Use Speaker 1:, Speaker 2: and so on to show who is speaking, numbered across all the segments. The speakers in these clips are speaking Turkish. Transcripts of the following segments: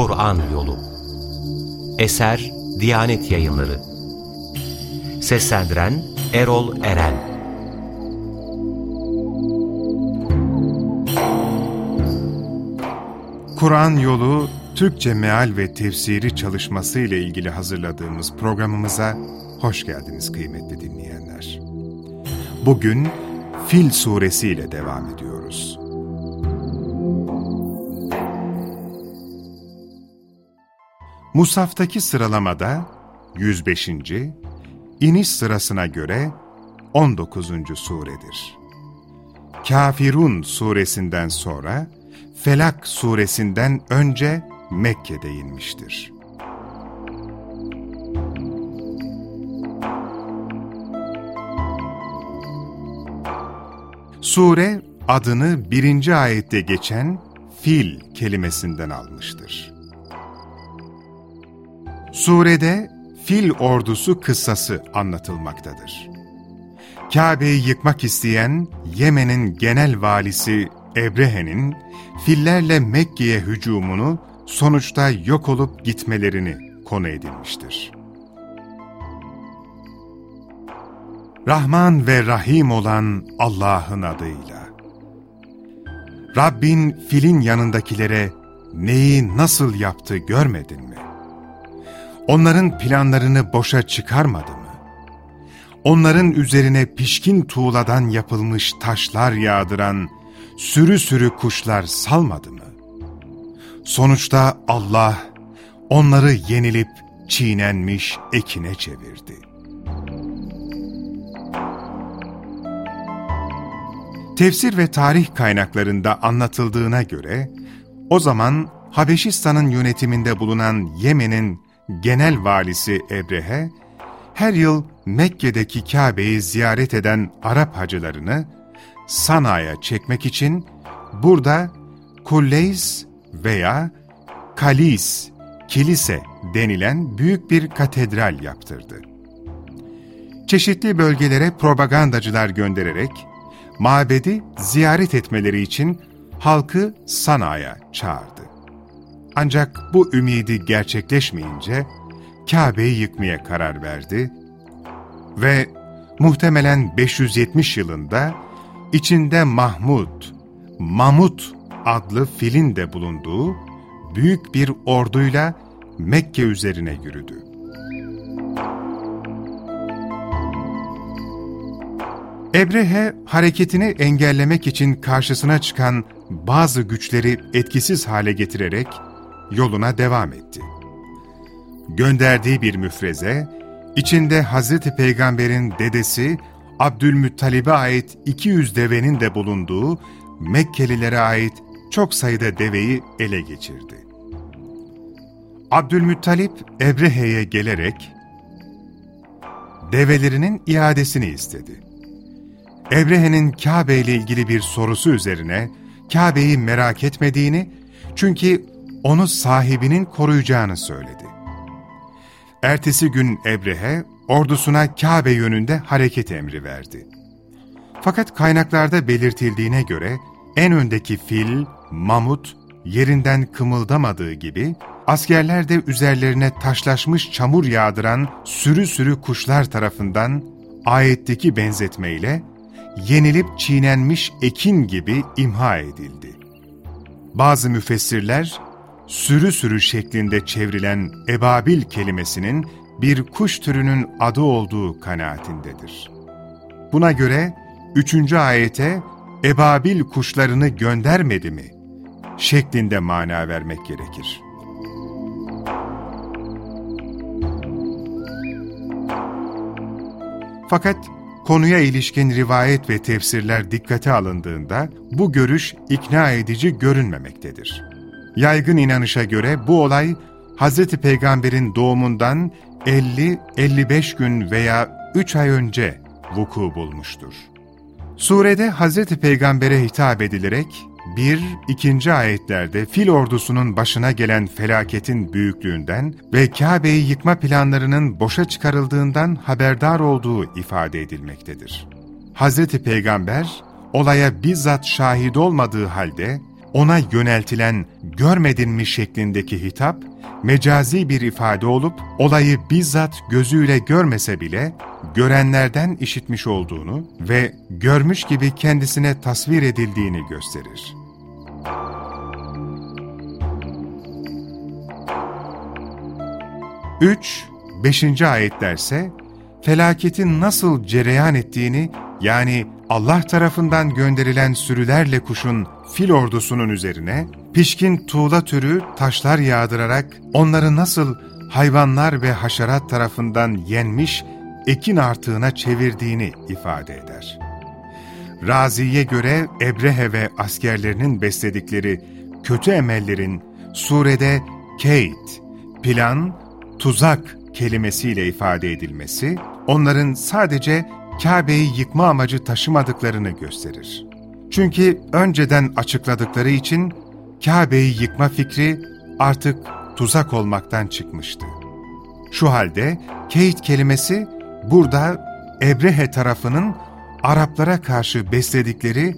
Speaker 1: Kur'an Yolu Eser Diyanet Yayınları Seslendiren Erol Eren
Speaker 2: Kur'an Yolu Türkçe Meal ve Tefsiri çalışması ile ilgili hazırladığımız programımıza hoş geldiniz kıymetli dinleyenler. Bugün Fil Suresi ile devam ediyoruz. Musaftaki sıralamada 105. iniş sırasına göre 19. suredir. Kafirun suresinden sonra Felak suresinden önce Mekke'de inmiştir. Sure adını birinci ayette geçen fil kelimesinden almıştır. Surede fil ordusu kıssası anlatılmaktadır. Kabe'yi yıkmak isteyen Yemen'in genel valisi Ebrehe'nin fillerle Mekke'ye hücumunu sonuçta yok olup gitmelerini konu edilmiştir. Rahman ve Rahim olan Allah'ın adıyla. Rabbin filin yanındakilere neyi nasıl yaptı görmedin mi? Onların planlarını boşa çıkarmadı mı? Onların üzerine pişkin tuğladan yapılmış taşlar yağdıran sürü sürü kuşlar salmadı mı? Sonuçta Allah onları yenilip çiğnenmiş ekine çevirdi. Tefsir ve tarih kaynaklarında anlatıldığına göre, o zaman Habeşistan'ın yönetiminde bulunan Yemen'in genel valisi Ebrehe, her yıl Mekke'deki Kabe'yi ziyaret eden Arap hacılarını Sana'ya çekmek için burada Kulleys veya Kalis, kilise denilen büyük bir katedral yaptırdı. Çeşitli bölgelere propagandacılar göndererek mabedi ziyaret etmeleri için halkı Sana'ya çağırdı. Ancak bu ümidi gerçekleşmeyince Kabe'yi yıkmaya karar verdi ve muhtemelen 570 yılında içinde Mahmud, Mamut adlı filin de bulunduğu büyük bir orduyla Mekke üzerine yürüdü. Ebrehe hareketini engellemek için karşısına çıkan bazı güçleri etkisiz hale getirerek yoluna devam etti. Gönderdiği bir müfreze, içinde Hazreti Peygamber'in dedesi Abdülmuttalib'e ait 200 devenin de bulunduğu Mekkelilere ait çok sayıda deveyi ele geçirdi. Abdülmuttalip Ebrehe'ye gelerek develerinin iadesini istedi. Ebrehe'nin Kabe ile ilgili bir sorusu üzerine Kabe'yi merak etmediğini çünkü onu sahibinin koruyacağını söyledi. Ertesi gün Ebrehe ordusuna Kabe yönünde hareket emri verdi. Fakat kaynaklarda belirtildiğine göre en öndeki fil, mamut, yerinden kımıldamadığı gibi askerler de üzerlerine taşlaşmış çamur yağdıran sürü sürü kuşlar tarafından ayetteki benzetmeyle yenilip çiğnenmiş ekin gibi imha edildi. Bazı müfessirler, sürü sürü şeklinde çevrilen ebabil kelimesinin bir kuş türünün adı olduğu kanaatindedir. Buna göre üçüncü ayete ebabil kuşlarını göndermedi mi şeklinde mana vermek gerekir. Fakat konuya ilişkin rivayet ve tefsirler dikkate alındığında bu görüş ikna edici görünmemektedir. Yaygın inanışa göre bu olay Hz. Peygamber'in doğumundan 50-55 gün veya 3 ay önce vuku bulmuştur. Surede Hz. Peygamber'e hitap edilerek bir, ikinci ayetlerde fil ordusunun başına gelen felaketin büyüklüğünden ve Kabe'yi yıkma planlarının boşa çıkarıldığından haberdar olduğu ifade edilmektedir. Hz. Peygamber, olaya bizzat şahit olmadığı halde ona yöneltilen görmedin mi şeklindeki hitap, mecazi bir ifade olup olayı bizzat gözüyle görmese bile görenlerden işitmiş olduğunu ve görmüş gibi kendisine tasvir edildiğini gösterir. Üç, beşinci ayetlerse felaketin nasıl cereyan ettiğini yani Allah tarafından gönderilen sürülerle kuşun fil ordusunun üzerine pişkin tuğla türü taşlar yağdırarak onları nasıl hayvanlar ve haşerat tarafından yenmiş ekin artığına çevirdiğini ifade eder. Razi'ye göre Ebrehe ve askerlerinin besledikleri kötü emellerin surede keyit, plan, tuzak kelimesiyle ifade edilmesi, onların sadece Kabe'yi yıkma amacı taşımadıklarını gösterir. Çünkü önceden açıkladıkları için Kabe'yi yıkma fikri artık tuzak olmaktan çıkmıştı. Şu halde Keyit kelimesi burada Ebrehe tarafının Araplara karşı besledikleri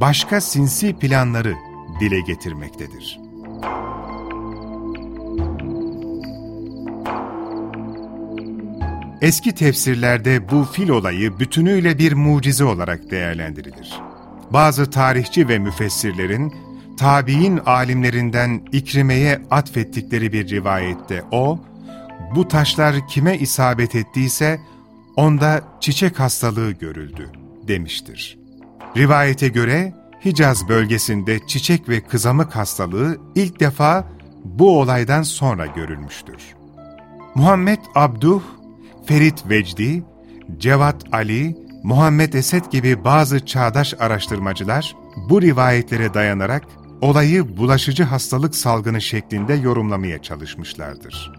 Speaker 2: başka sinsi planları dile getirmektedir. Eski tefsirlerde bu fil olayı bütünüyle bir mucize olarak değerlendirilir. Bazı tarihçi ve müfessirlerin, tabi'in alimlerinden İkrime'ye atfettikleri bir rivayette o, bu taşlar kime isabet ettiyse onda çiçek hastalığı görüldü demiştir. Rivayete göre Hicaz bölgesinde çiçek ve kızamık hastalığı ilk defa bu olaydan sonra görülmüştür. Muhammed Abduh Ferit Vecdi, Cevat Ali, Muhammed Esed gibi bazı çağdaş araştırmacılar bu rivayetlere dayanarak olayı bulaşıcı hastalık salgını şeklinde yorumlamaya çalışmışlardır.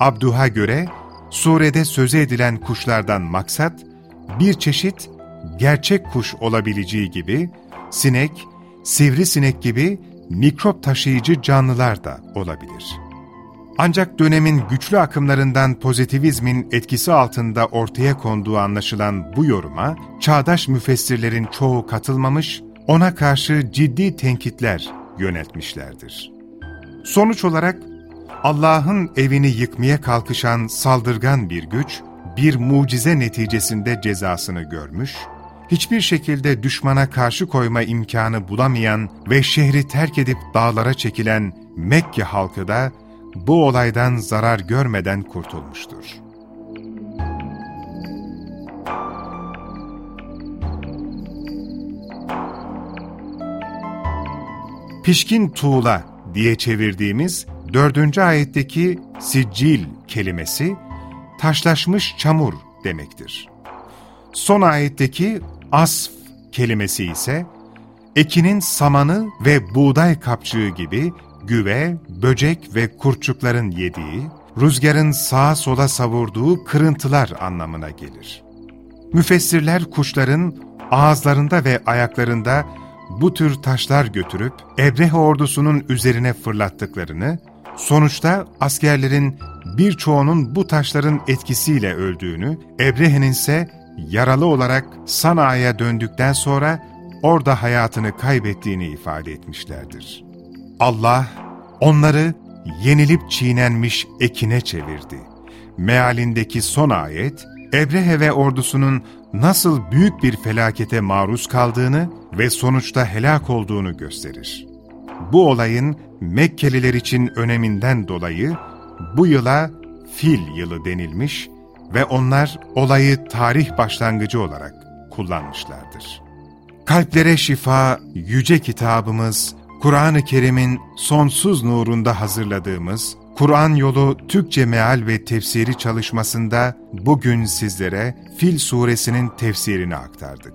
Speaker 2: Abduh'a göre surede söze edilen kuşlardan maksat bir çeşit gerçek kuş olabileceği gibi sinek, sivrisinek gibi mikrop taşıyıcı canlılar da olabilir. Ancak dönemin güçlü akımlarından pozitivizmin etkisi altında ortaya konduğu anlaşılan bu yoruma, çağdaş müfessirlerin çoğu katılmamış, ona karşı ciddi tenkitler yöneltmişlerdir. Sonuç olarak Allah'ın evini yıkmaya kalkışan saldırgan bir güç, bir mucize neticesinde cezasını görmüş, hiçbir şekilde düşmana karşı koyma imkanı bulamayan ve şehri terk edip dağlara çekilen Mekke halkı da bu olaydan zarar görmeden kurtulmuştur. Pişkin tuğla diye çevirdiğimiz dördüncü ayetteki siccil kelimesi taşlaşmış çamur demektir. Son ayetteki asf kelimesi ise ekinin samanı ve buğday kapçığı gibi güve, böcek ve kurtçukların yediği, rüzgarın sağa sola savurduğu kırıntılar anlamına gelir. Müfessirler kuşların ağızlarında ve ayaklarında bu tür taşlar götürüp Ebrehe ordusunun üzerine fırlattıklarını, sonuçta askerlerin birçoğunun bu taşların etkisiyle öldüğünü, Ebrehe'nin ise yaralı olarak Sana'ya döndükten sonra orada hayatını kaybettiğini ifade etmişlerdir. Allah onları yenilip çiğnenmiş ekine çevirdi. Mealindeki son ayet, Ebrehe ve ordusunun nasıl büyük bir felakete maruz kaldığını ve sonuçta helak olduğunu gösterir. Bu olayın Mekkeliler için öneminden dolayı bu yıla fil yılı denilmiş ve onlar olayı tarih başlangıcı olarak kullanmışlardır. Kalplere şifa, yüce kitabımız, Kur'an-ı Kerim'in sonsuz nurunda hazırladığımız Kur'an yolu Türkçe meal ve tefsiri çalışmasında bugün sizlere Fil suresinin tefsirini aktardık.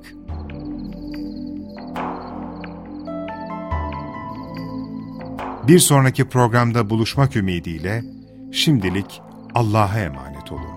Speaker 2: Bir sonraki programda buluşmak ümidiyle şimdilik Allah'a emanet olun.